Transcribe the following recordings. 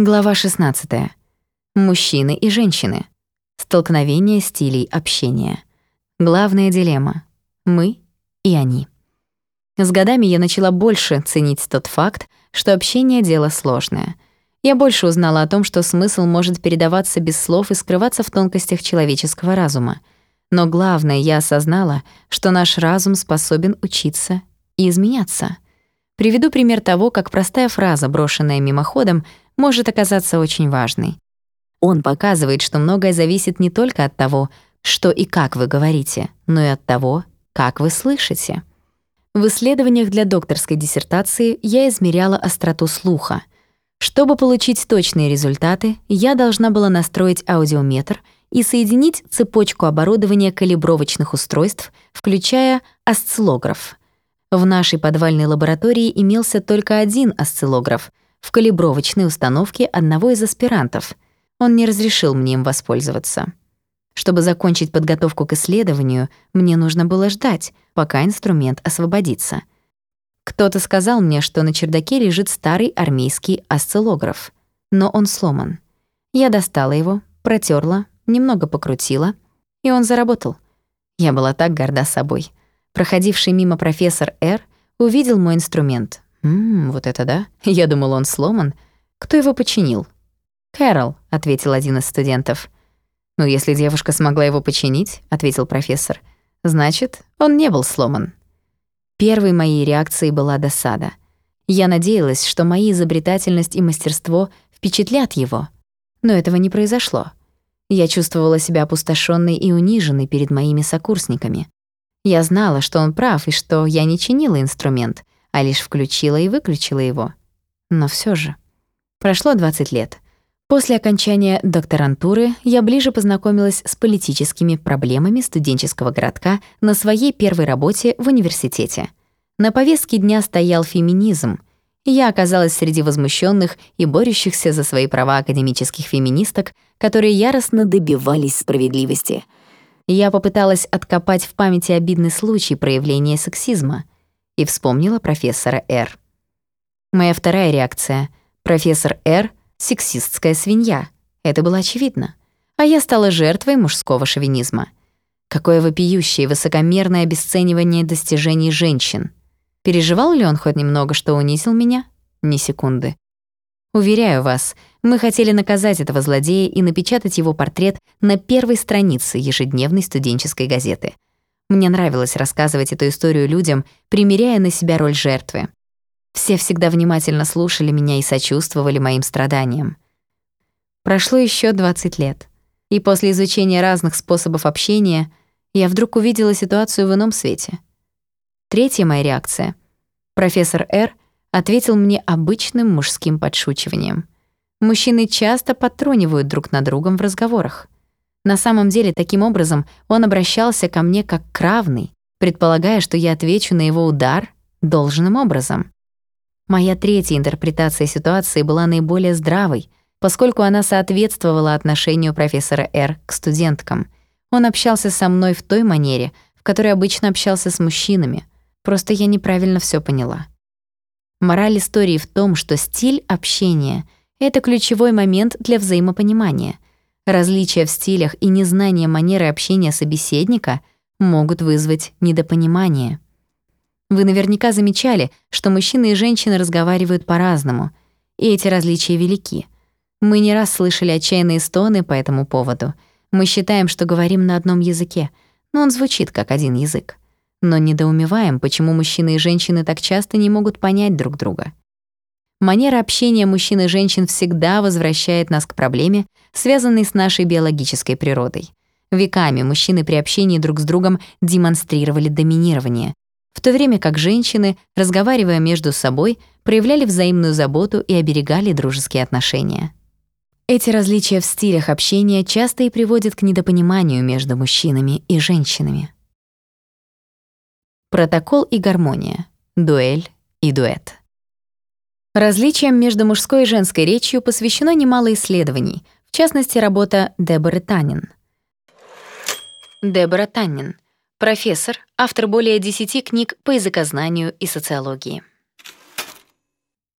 Глава 16. Мужчины и женщины. Столкновение стилей общения. Главная дилемма. Мы и они. С годами я начала больше ценить тот факт, что общение — дело сложное. Я больше узнала о том, что смысл может передаваться без слов и скрываться в тонкостях человеческого разума. Но главное, я осознала, что наш разум способен учиться и изменяться. Приведу пример того, как простая фраза, брошенная мимоходом, может оказаться очень важной. Он показывает, что многое зависит не только от того, что и как вы говорите, но и от того, как вы слышите. В исследованиях для докторской диссертации я измеряла остроту слуха. Чтобы получить точные результаты, я должна была настроить аудиометр и соединить цепочку оборудования калибровочных устройств, включая осциллограф. В нашей подвальной лаборатории имелся только один осциллограф — в калибровочной установке одного из аспирантов. Он не разрешил мне им воспользоваться. Чтобы закончить подготовку к исследованию, мне нужно было ждать, пока инструмент освободится. Кто-то сказал мне, что на чердаке лежит старый армейский осциллограф, но он сломан. Я достала его, протерла, немного покрутила, и он заработал. Я была так горда собой. Проходивший мимо профессор Р увидел мой инструмент, «Ммм, вот это да? Я думал, он сломан. Кто его починил?» «Кэрол», — ответил один из студентов. «Ну, если девушка смогла его починить», — ответил профессор, «значит, он не был сломан». Первой моей реакцией была досада. Я надеялась, что моя изобретательность и мастерство впечатлят его. Но этого не произошло. Я чувствовала себя опустошенной и униженной перед моими сокурсниками. Я знала, что он прав и что я не чинила инструмент, а лишь включила и выключила его. Но все же. Прошло 20 лет. После окончания докторантуры я ближе познакомилась с политическими проблемами студенческого городка на своей первой работе в университете. На повестке дня стоял феминизм, я оказалась среди возмущенных и борющихся за свои права академических феминисток, которые яростно добивались справедливости. Я попыталась откопать в памяти обидный случай проявления сексизма — и вспомнила профессора Р. Моя вторая реакция — профессор Р — сексистская свинья. Это было очевидно. А я стала жертвой мужского шовинизма. Какое вопиющее высокомерное обесценивание достижений женщин. Переживал ли он хоть немного, что унизил меня? Ни секунды. Уверяю вас, мы хотели наказать этого злодея и напечатать его портрет на первой странице ежедневной студенческой газеты — мне нравилось рассказывать эту историю людям, примеряя на себя роль жертвы. Все всегда внимательно слушали меня и сочувствовали моим страданиям. Прошло еще 20 лет, и после изучения разных способов общения я вдруг увидела ситуацию в ином свете. Третья моя реакция. Профессор Р ответил мне обычным мужским подшучиванием. Мужчины часто подтрунивают друг на другом в разговорах. На самом деле, таким образом, он обращался ко мне как к равной, предполагая, что я отвечу на его удар должным образом. Моя третья интерпретация ситуации была наиболее здравой, поскольку она соответствовала отношению профессора Р к студенткам. Он общался со мной в той манере, в которой обычно общался с мужчинами. Просто я неправильно все поняла. Мораль истории в том, что стиль общения — это ключевой момент для взаимопонимания — Различия в стилях и незнание манеры общения собеседника могут вызвать недопонимание. Вы наверняка замечали, что мужчины и женщины разговаривают по-разному, и эти различия велики. Мы не раз слышали отчаянные стоны по этому поводу. Мы считаем, что говорим на одном языке, но он звучит как один язык. Но недоумеваем, почему мужчины и женщины так часто не могут понять друг друга. Манера общения мужчин и женщин всегда возвращает нас к проблеме, связанной с нашей биологической природой. Веками мужчины при общении друг с другом демонстрировали доминирование, в то время как женщины, разговаривая между собой, проявляли взаимную заботу и оберегали дружеские отношения. Эти различия в стилях общения часто и приводят к недопониманию между мужчинами и женщинами. Протокол и гармония. Дуэль и дуэт. Различиям между мужской и женской речью посвящено немало исследований, в частности, работа Деборы Таннин. Дебора Таннин — профессор, автор более 10 книг по языкознанию и социологии.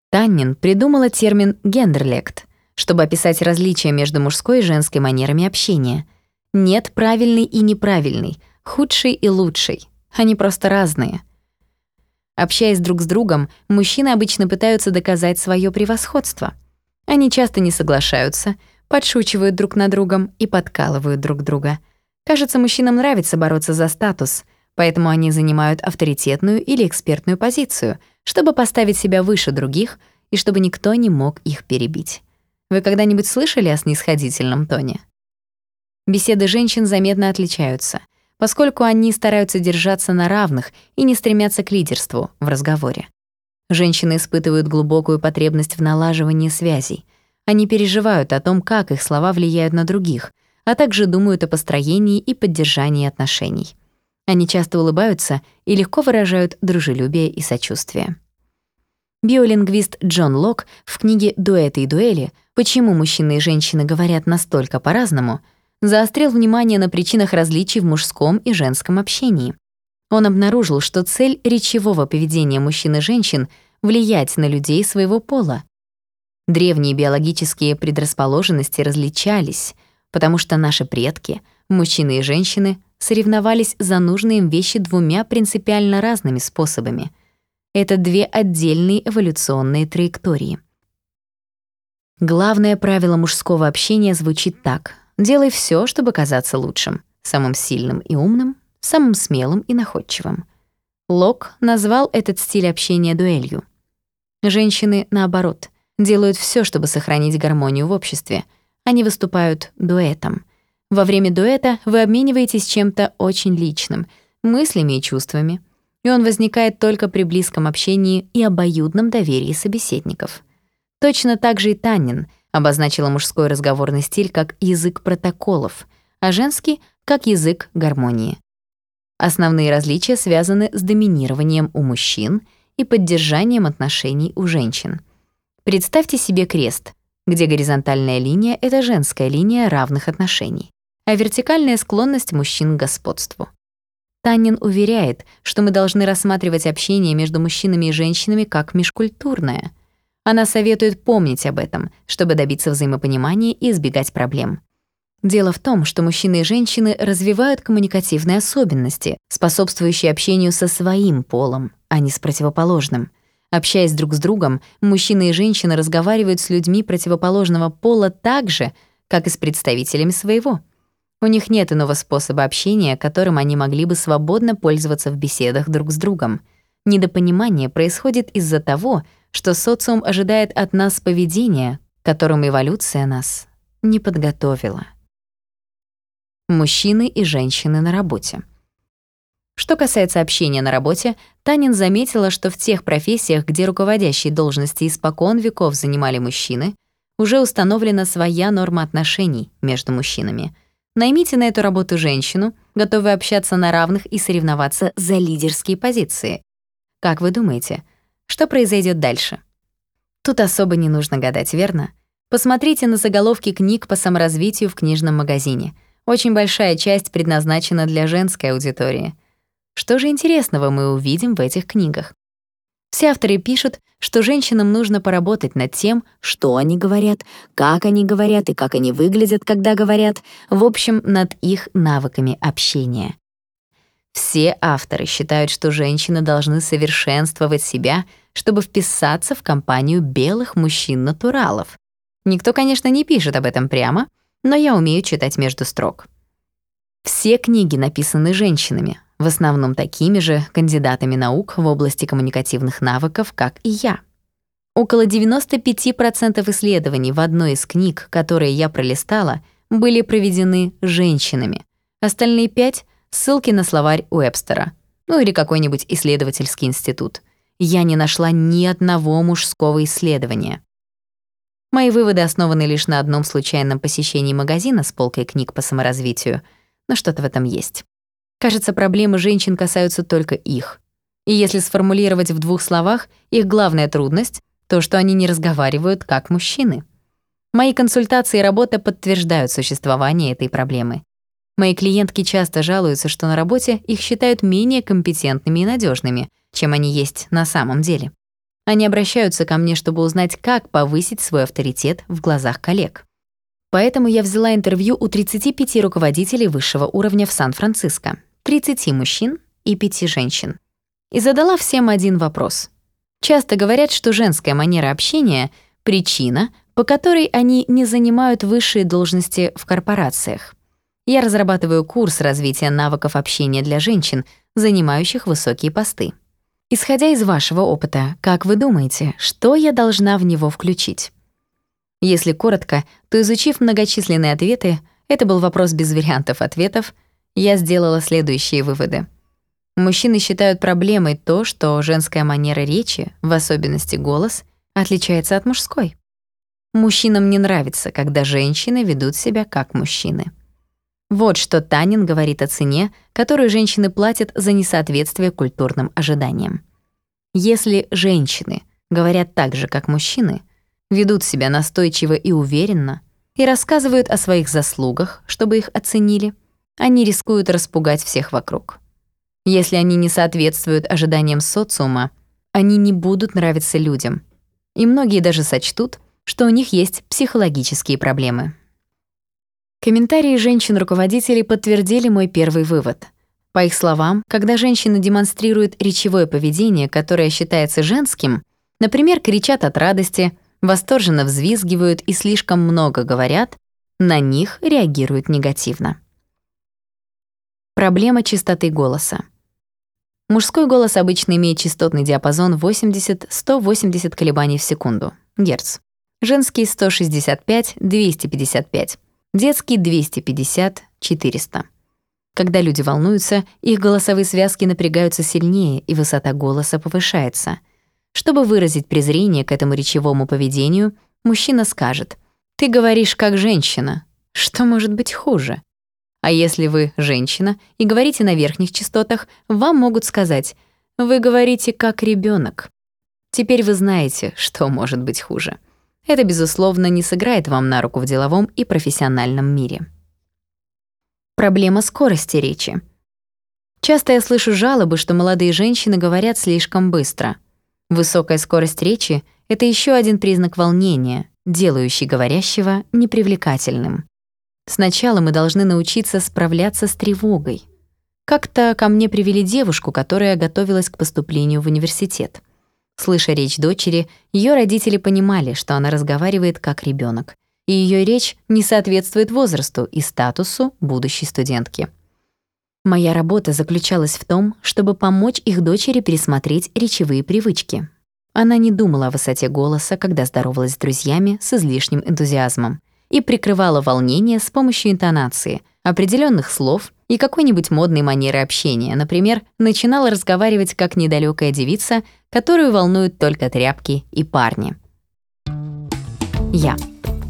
Таннин придумала термин «гендерлект», чтобы описать различия между мужской и женской манерами общения. Нет правильный и неправильный, худший и лучший. Они просто разные. Общаясь друг с другом, мужчины обычно пытаются доказать свое превосходство. Они часто не соглашаются, подшучивают друг над другом и подкалывают друг друга. Кажется, мужчинам нравится бороться за статус, поэтому они занимают авторитетную или экспертную позицию, чтобы поставить себя выше других и чтобы никто не мог их перебить. Вы когда-нибудь слышали о снисходительном тоне? Беседы женщин заметно отличаются, поскольку они стараются держаться на равных и не стремятся к лидерству в разговоре. Женщины испытывают глубокую потребность в налаживании связей. Они переживают о том, как их слова влияют на других, а также думают о построении и поддержании отношений. Они часто улыбаются и легко выражают дружелюбие и сочувствие. Биолингвист Джон Лок в книге «Дуэты и дуэли. Почему мужчины и женщины говорят настолько по-разному» заострил внимание на причинах различий в мужском и женском общении. Он обнаружил, что цель речевого поведения мужчин и женщин — влиять на людей своего пола. Древние биологические предрасположенности различались, потому что наши предки, мужчины и женщины, соревновались за нужные им вещи двумя принципиально разными способами — это две отдельные эволюционные траектории. Главное правило мужского общения звучит так. Делай все, чтобы казаться лучшим, самым сильным и умным, самым смелым и находчивым. Лок назвал этот стиль общения дуэлью. Женщины, наоборот, делают все, чтобы сохранить гармонию в обществе. Они выступают дуэтом. Во время дуэта вы обмениваетесь чем-то очень личным, мыслями и чувствами — и он возникает только при близком общении и обоюдном доверии собеседников. Точно так же и Таннин обозначила мужской разговорный стиль как язык протоколов, а женский — как язык гармонии. Основные различия связаны с доминированием у мужчин и поддержанием отношений у женщин. Представьте себе крест, где горизонтальная линия — это женская линия равных отношений, а вертикальная склонность мужчин к господству. Таннин уверяет, что мы должны рассматривать общение между мужчинами и женщинами как межкультурное. Она советует помнить об этом, чтобы добиться взаимопонимания и избегать проблем. Дело в том, что мужчины и женщины развивают коммуникативные особенности, способствующие общению со своим полом, а не с противоположным. Общаясь друг с другом, мужчины и женщины разговаривают с людьми противоположного пола так же, как и с представителями своего. У них нет иного способа общения, которым они могли бы свободно пользоваться в беседах друг с другом. Недопонимание происходит из-за того, что социум ожидает от нас поведения, которым эволюция нас не подготовила. Мужчины и женщины на работе. Что касается общения на работе, Танин заметила, что в тех профессиях, где руководящие должности испокон веков занимали мужчины, уже установлена своя норма отношений между мужчинами — Наймите на эту работу женщину, готовую общаться на равных и соревноваться за лидерские позиции. Как вы думаете, что произойдет дальше? Тут особо не нужно гадать, верно? Посмотрите на заголовки книг по саморазвитию в книжном магазине. Очень большая часть предназначена для женской аудитории. Что же интересного мы увидим в этих книгах? Все авторы пишут, что женщинам нужно поработать над тем, что они говорят, как они говорят и как они выглядят, когда говорят, в общем, над их навыками общения. Все авторы считают, что женщины должны совершенствовать себя, чтобы вписаться в компанию белых мужчин-натуралов. Никто, конечно, не пишет об этом прямо, но я умею читать между строк. Все книги написаны женщинами, в основном такими же кандидатами наук в области коммуникативных навыков, как и я. Около 95% исследований в одной из книг, которые я пролистала, были проведены женщинами. Остальные пять — ссылки на словарь Уэбстера, ну или какой-нибудь исследовательский институт. Я не нашла ни одного мужского исследования. Мои выводы основаны лишь на одном случайном посещении магазина с полкой книг по саморазвитию, но что-то в этом есть. Кажется, проблемы женщин касаются только их. И если сформулировать в двух словах, их главная трудность — то, что они не разговаривают как мужчины. Мои консультации и работа подтверждают существование этой проблемы. Мои клиентки часто жалуются, что на работе их считают менее компетентными и надежными, чем они есть на самом деле. Они обращаются ко мне, чтобы узнать, как повысить свой авторитет в глазах коллег. Поэтому я взяла интервью у 35 руководителей высшего уровня в Сан-Франциско, 30 мужчин и 5 женщин. И задала всем один вопрос. Часто говорят, что женская манера общения — причина, по которой они не занимают высшие должности в корпорациях. Я разрабатываю курс развития навыков общения для женщин, занимающих высокие посты. Исходя из вашего опыта, как вы думаете, что я должна в него включить? Если коротко, то изучив многочисленные ответы, это был вопрос без вариантов ответов, я сделала следующие выводы. Мужчины считают проблемой то, что женская манера речи, в особенности голос, отличается от мужской. Мужчинам не нравится, когда женщины ведут себя как мужчины. Вот что Танин говорит о цене, которую женщины платят за несоответствие культурным ожиданиям. Если женщины говорят так же, как мужчины, ведут себя настойчиво и уверенно и рассказывают о своих заслугах, чтобы их оценили, они рискуют распугать всех вокруг. Если они не соответствуют ожиданиям социума, они не будут нравиться людям, и многие даже сочтут, что у них есть психологические проблемы. Комментарии женщин-руководителей подтвердили мой первый вывод. По их словам, когда женщины демонстрируют речевое поведение, которое считается женским, например, кричат от радости, восторженно взвизгивают и слишком много говорят, на них реагируют негативно. Проблема чистоты голоса. Мужской голос обычно имеет частотный диапазон 80-180 колебаний в секунду, герц. Женский 165-255 детский 250-400. Когда люди волнуются, их голосовые связки напрягаются сильнее, и высота голоса повышается. Чтобы выразить презрение к этому речевому поведению, мужчина скажет «Ты говоришь как женщина». Что может быть хуже? А если вы женщина и говорите на верхних частотах, вам могут сказать «Вы говорите как ребенок. Теперь вы знаете, что может быть хуже. Это, безусловно, не сыграет вам на руку в деловом и профессиональном мире. Проблема скорости речи. Часто я слышу жалобы, что молодые женщины говорят слишком быстро. Высокая скорость речи — это еще один признак волнения, делающий говорящего непривлекательным. Сначала мы должны научиться справляться с тревогой. Как-то ко мне привели девушку, которая готовилась к поступлению в университет. Слыша речь дочери, ее родители понимали, что она разговаривает как ребенок, и ее речь не соответствует возрасту и статусу будущей студентки. Моя работа заключалась в том, чтобы помочь их дочери пересмотреть речевые привычки. Она не думала о высоте голоса, когда здоровалась с друзьями с излишним энтузиазмом, и прикрывала волнение с помощью интонации, определенных слов и какой-нибудь модной манеры общения. Например, начинала разговаривать как недалекая девица, которую волнуют только тряпки и парни. Я.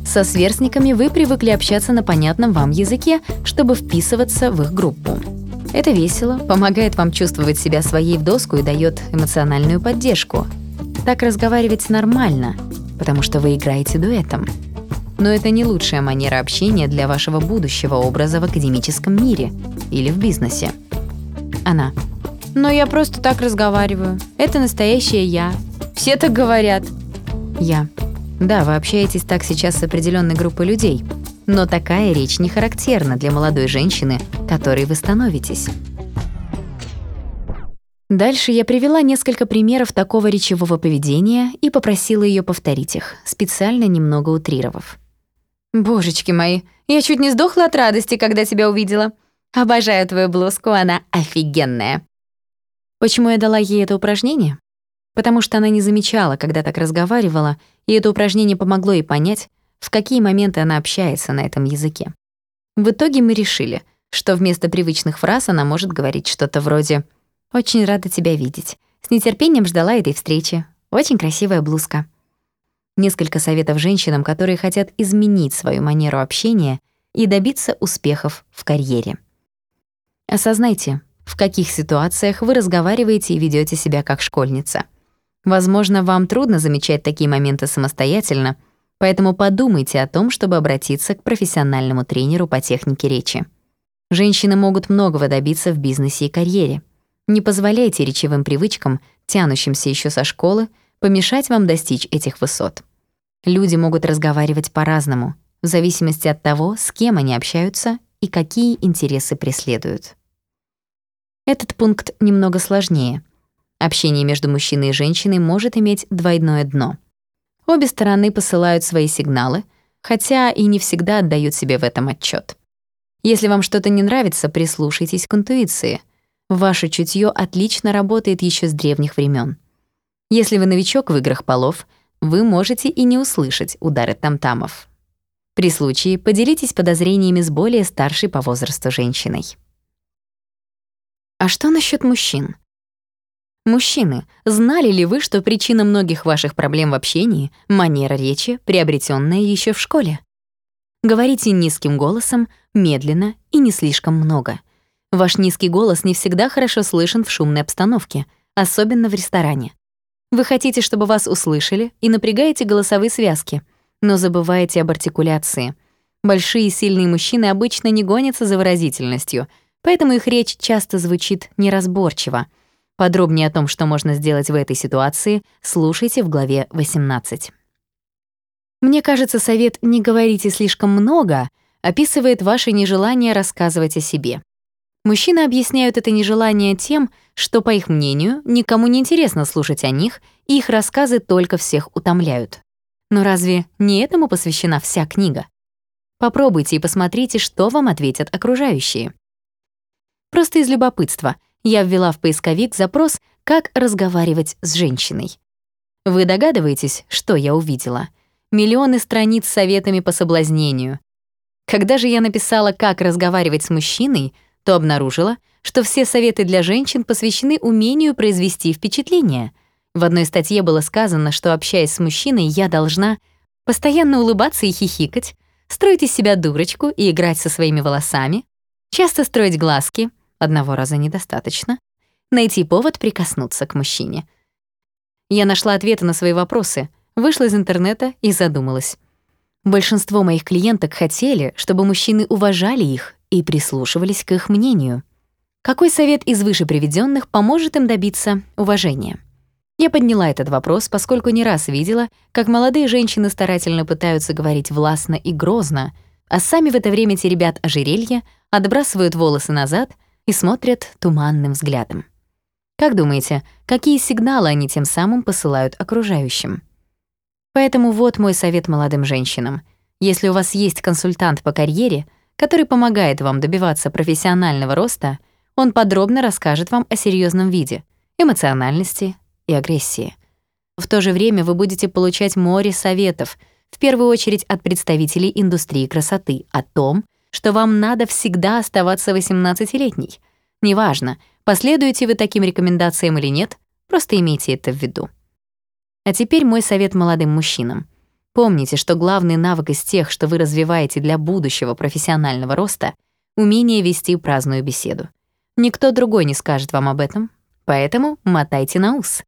Со сверстниками вы привыкли общаться на понятном вам языке, чтобы вписываться в их группу. Это весело, помогает вам чувствовать себя своей в доску и дает эмоциональную поддержку. Так разговаривать нормально, потому что вы играете дуэтом но это не лучшая манера общения для вашего будущего образа в академическом мире или в бизнесе. Она. Но я просто так разговариваю. Это настоящая я. Все так говорят. Я. Да, вы общаетесь так сейчас с определенной группой людей, но такая речь не характерна для молодой женщины, которой вы становитесь. Дальше я привела несколько примеров такого речевого поведения и попросила ее повторить их, специально немного утрировав. Божечки мои, я чуть не сдохла от радости, когда тебя увидела. Обожаю твою блузку, она офигенная. Почему я дала ей это упражнение? Потому что она не замечала, когда так разговаривала, и это упражнение помогло ей понять, в какие моменты она общается на этом языке. В итоге мы решили, что вместо привычных фраз она может говорить что-то вроде «Очень рада тебя видеть. С нетерпением ждала этой встречи. Очень красивая блузка». Несколько советов женщинам, которые хотят изменить свою манеру общения и добиться успехов в карьере. Осознайте, в каких ситуациях вы разговариваете и ведете себя как школьница. Возможно, вам трудно замечать такие моменты самостоятельно, поэтому подумайте о том, чтобы обратиться к профессиональному тренеру по технике речи. Женщины могут многого добиться в бизнесе и карьере. Не позволяйте речевым привычкам, тянущимся еще со школы, помешать вам достичь этих высот. Люди могут разговаривать по-разному, в зависимости от того, с кем они общаются и какие интересы преследуют. Этот пункт немного сложнее. Общение между мужчиной и женщиной может иметь двойное дно. Обе стороны посылают свои сигналы, хотя и не всегда отдают себе в этом отчет. Если вам что-то не нравится, прислушайтесь к интуиции. Ваше чутье отлично работает еще с древних времен. Если вы новичок в играх полов, вы можете и не услышать удары тамтамов. При случае поделитесь подозрениями с более старшей по возрасту женщиной. А что насчет мужчин? Мужчины, знали ли вы, что причина многих ваших проблем в общении — манера речи, приобретенная еще в школе? Говорите низким голосом, медленно и не слишком много. Ваш низкий голос не всегда хорошо слышен в шумной обстановке, особенно в ресторане. Вы хотите, чтобы вас услышали, и напрягаете голосовые связки — но забываете об артикуляции. Большие сильные мужчины обычно не гонятся за выразительностью, поэтому их речь часто звучит неразборчиво. Подробнее о том, что можно сделать в этой ситуации, слушайте в главе 18. Мне кажется, совет «не говорите слишком много» описывает ваше нежелание рассказывать о себе. Мужчины объясняют это нежелание тем, что, по их мнению, никому не интересно слушать о них, и их рассказы только всех утомляют. Но разве не этому посвящена вся книга? Попробуйте и посмотрите, что вам ответят окружающие. Просто из любопытства я ввела в поисковик запрос «Как разговаривать с женщиной». Вы догадываетесь, что я увидела? Миллионы страниц с советами по соблазнению. Когда же я написала «Как разговаривать с мужчиной», то обнаружила, что все советы для женщин посвящены умению произвести впечатление — в одной статье было сказано, что, общаясь с мужчиной, я должна постоянно улыбаться и хихикать, строить из себя дурочку и играть со своими волосами, часто строить глазки, одного раза недостаточно, найти повод прикоснуться к мужчине. Я нашла ответы на свои вопросы, вышла из интернета и задумалась. Большинство моих клиенток хотели, чтобы мужчины уважали их и прислушивались к их мнению. Какой совет из выше приведенных поможет им добиться уважения? Я подняла этот вопрос, поскольку не раз видела, как молодые женщины старательно пытаются говорить властно и грозно, а сами в это время теребят ожерелье, отбрасывают волосы назад и смотрят туманным взглядом. Как думаете, какие сигналы они тем самым посылают окружающим? Поэтому вот мой совет молодым женщинам. Если у вас есть консультант по карьере, который помогает вам добиваться профессионального роста, он подробно расскажет вам о серьезном виде, эмоциональности, и агрессии. В то же время вы будете получать море советов, в первую очередь от представителей индустрии красоты, о том, что вам надо всегда оставаться 18-летней. Неважно, последуете вы таким рекомендациям или нет, просто имейте это в виду. А теперь мой совет молодым мужчинам. Помните, что главный навык из тех, что вы развиваете для будущего профессионального роста — умение вести праздную беседу. Никто другой не скажет вам об этом, поэтому мотайте на ус.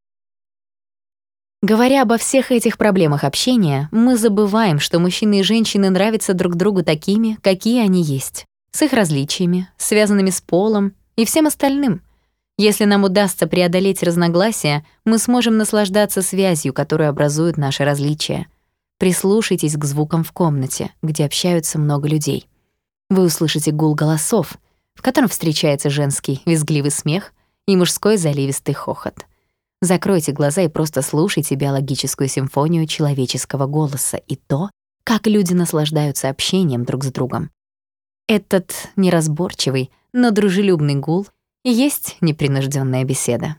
Говоря обо всех этих проблемах общения, мы забываем, что мужчины и женщины нравятся друг другу такими, какие они есть, с их различиями, связанными с полом и всем остальным. Если нам удастся преодолеть разногласия, мы сможем наслаждаться связью, которую образуют наши различия. Прислушайтесь к звукам в комнате, где общаются много людей. Вы услышите гул голосов, в котором встречается женский визгливый смех и мужской заливистый хохот. Закройте глаза и просто слушайте биологическую симфонию человеческого голоса и то, как люди наслаждаются общением друг с другом. Этот неразборчивый, но дружелюбный гул и есть непринужденная беседа.